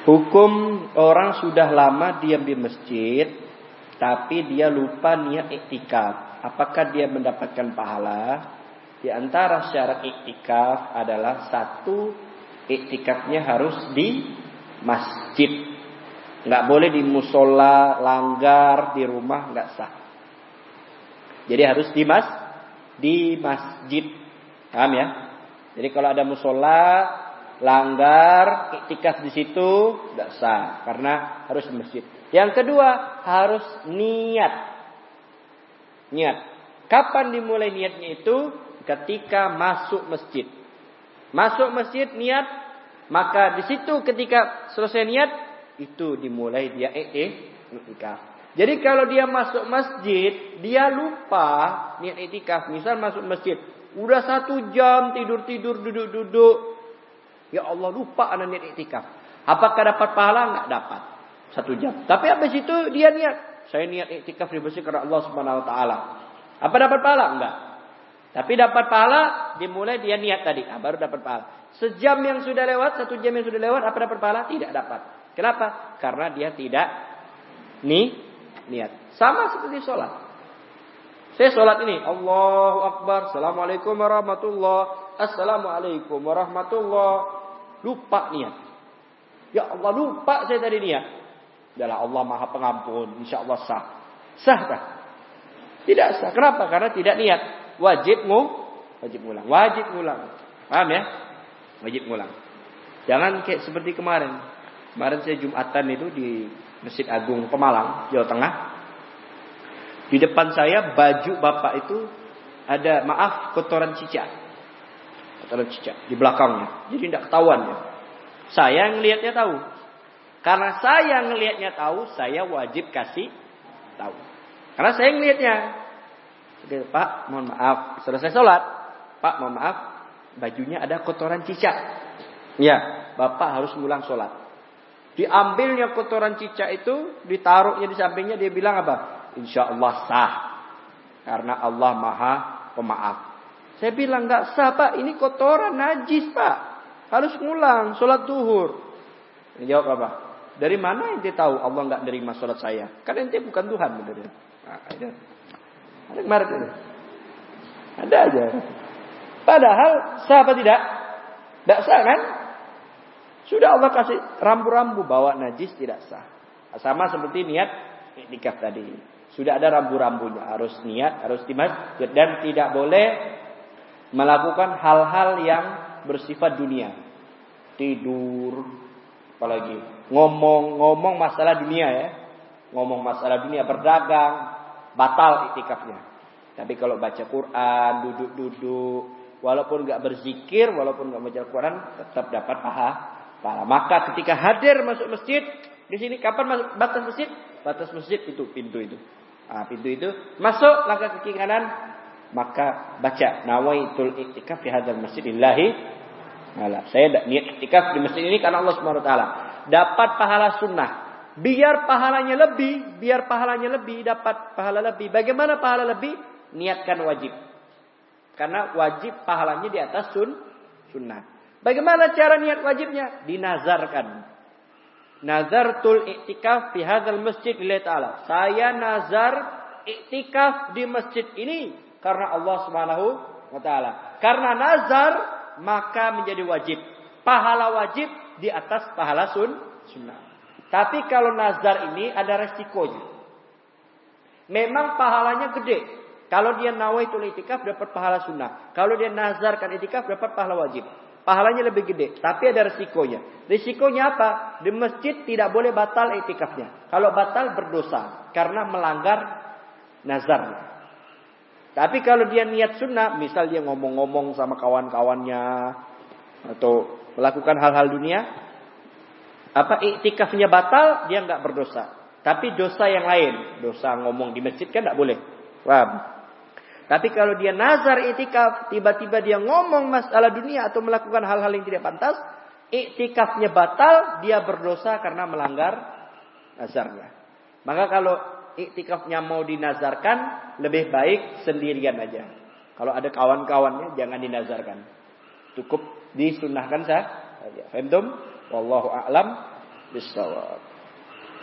Hukum orang sudah lama diam di masjid, tapi dia lupa niat iktikaf. Apakah dia mendapatkan pahala? Di antara syarat iktikaf adalah satu iktikafnya harus di masjid. Nggak boleh di musola, langgar, di rumah nggak sah. Jadi harus di mas, di masjid. Paham ya? Jadi kalau ada musola, langgar, iktikaf di situ nggak sah karena harus di masjid. Yang kedua harus niat. Niat. Kapan dimulai niatnya itu? Ketika masuk masjid. Masuk masjid niat, maka di situ ketika selesai niat itu dimulai dia iktikaf. Jadi kalau dia masuk masjid, dia lupa niat iktikaf. Misal masuk masjid, udah satu jam tidur tidur duduk duduk, Ya Allah lupa anak niat iktikaf. Apakah dapat pahala? Enggak dapat. Satu jam. Tapi habis itu dia niat. Saya niat iktikaf di masjid karena Allah subhanahu wa ta'ala. Apa dapat pahala? Enggak. Tapi dapat pahala dimulai dia niat tadi. Nah, baru dapat pahala. Sejam yang sudah lewat, satu jam yang sudah lewat, apa dapat pahala? Tidak dapat. Kenapa? Karena dia tidak nih niat. Sama seperti sholat. Saya sholat ini. Allahu Akbar. Assalamualaikum warahmatullah. Assalamualaikum warahmatullah. Lupa niat. Ya Allah lupa saya tadi niat. Adalah Allah maha pengampun. Insya Allah sah. Sah kah? Tidak sah. Kenapa? Karena tidak niat. Wajib wajib ngulang. Wajib ngulang. Paham ya? Wajib ngulang. Jangan kayak seperti kemarin. Kemarin saya Jumatan itu di Masjid Agung Pemalang, Jawa Tengah. Di depan saya baju bapak itu ada maaf kotoran cicak dalam cicak di belakangnya. Jadi tidak ketahuan ya. Saya yang lihatnya tahu. Karena saya yang lihatnya tahu, saya wajib kasih tahu. Karena saya yang lihatnya. Oke, Pak, mohon maaf. Selesai sholat. Pak, mohon maaf. Bajunya ada kotoran cicak. Ya, Bapak harus ngulang sholat. Diambilnya kotoran cicak itu, ditaruhnya di sampingnya, dia bilang apa? Insya Allah sah. Karena Allah maha pemaaf. Saya bilang nggak sah pak, ini kotoran najis pak. Harus ngulang sholat duhur. Ini jawab apa? Dari mana ente tahu Allah nggak nerima sholat saya? Kan ente bukan Tuhan betul Nah, ada. Ada kemarin itu. Ada aja. Padahal sah apa tidak? Tidak sah kan? Sudah Allah kasih rambu-rambu bawa najis tidak sah. Sama seperti niat nikah tadi. Sudah ada rambu-rambunya. Harus niat, harus timas. Dan tidak boleh melakukan hal-hal yang bersifat dunia. Tidur, apalagi ngomong-ngomong masalah dunia ya. Ngomong masalah dunia, berdagang, batal itikafnya. Tapi kalau baca Quran, duduk-duduk, walaupun nggak berzikir, walaupun nggak baca Quran, tetap dapat paha. pahala. Maka ketika hadir masuk masjid, di sini kapan masuk batas masjid? Batas masjid itu pintu itu. Ah, pintu itu masuk langkah ke kanan maka baca nawaitul iktikaf di hadzal masjid lillahi Alah, saya niat iktikaf di masjid ini karena Allah Subhanahu wa taala. Dapat pahala sunnah. Biar pahalanya lebih, biar pahalanya lebih, dapat pahala lebih. Bagaimana pahala lebih? Niatkan wajib. Karena wajib pahalanya di atas sun, sunnah. Bagaimana cara niat wajibnya? Dinazarkan. Nazartul iktikaf fi hadzal masjid lillahi taala. Saya nazar iktikaf di masjid ini karena Allah Subhanahu wa taala. Karena nazar maka menjadi wajib. Pahala wajib di atas pahala sun sunnah. Tapi kalau nazar ini ada resikonya. Memang pahalanya gede. Kalau dia nawaitul itikaf dapat pahala sunnah. Kalau dia nazarkan itikaf dapat pahala wajib. Pahalanya lebih gede. Tapi ada resikonya. Resikonya apa? Di masjid tidak boleh batal itikafnya. Kalau batal berdosa. Karena melanggar nazarnya. Tapi kalau dia niat sunnah, misal dia ngomong-ngomong sama kawan-kawannya atau melakukan hal-hal dunia, apa iktikafnya batal, dia nggak berdosa. Tapi dosa yang lain, dosa ngomong di masjid kan nggak boleh. Paham? Tapi kalau dia nazar iktikaf, tiba-tiba dia ngomong masalah dunia atau melakukan hal-hal yang tidak pantas, iktikafnya batal, dia berdosa karena melanggar nazarnya. Maka kalau iktikafnya mau dinazarkan, lebih baik sendirian aja. Kalau ada kawan-kawannya jangan dinazarkan. Cukup disunahkan saja. Femdom, wallahu a'lam bisawab.